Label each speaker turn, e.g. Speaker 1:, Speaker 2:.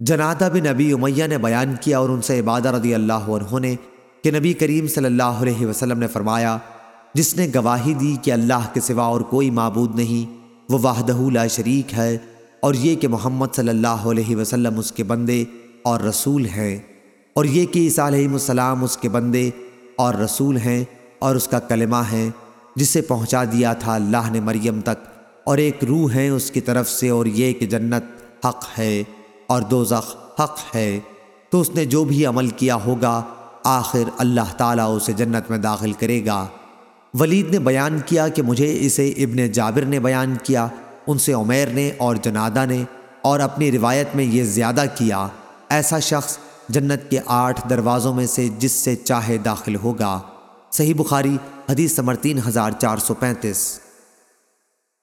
Speaker 1: جنادہ بن نبی امیہ نے بیان کیا اور ان سے عبادہ رضی اللہ عنہ نے کہ نبی کریم صلی اللہ علیہ وسلم نے فرمایا، جس نے گواہی دی کہ اللہ کے سوا اور کوئی معبود نہیں، وہ وحدہ لا شریک ہے اور یہ کہ محمد صلی اللہ علیہ وسلم اس کے بندے اور رسول ہیں، اور یہ کہ عیسیٰ علیہ السلام اس کے بندے اور رسول ہیں اور اس کا کلمہ ہے، جسے پہنچا دیا تھا اللہ نے مریم تک، اور ایک روح ہے اس کی طرف سے اور یہ کہ جنت حق ہے۔ اور دوزخ حق ہے، تو اس نے جو بھی عمل کیا ہوگا، آخر اللہ تعالیٰ اسے جنت میں داخل کرے گا۔ ولید نے بیان کیا کہ مجھے اسے ابن جابر نے بیان کیا، ان سے عمیر نے اور جنادہ نے، اور اپنی روایت میں یہ زیادہ کیا، ایسا شخص جنت کے آٹھ دروازوں میں سے جس سے چاہے داخل ہوگا۔ صحیح بخاری، حدیث سمر تین ہزار چار سو پینتیس۔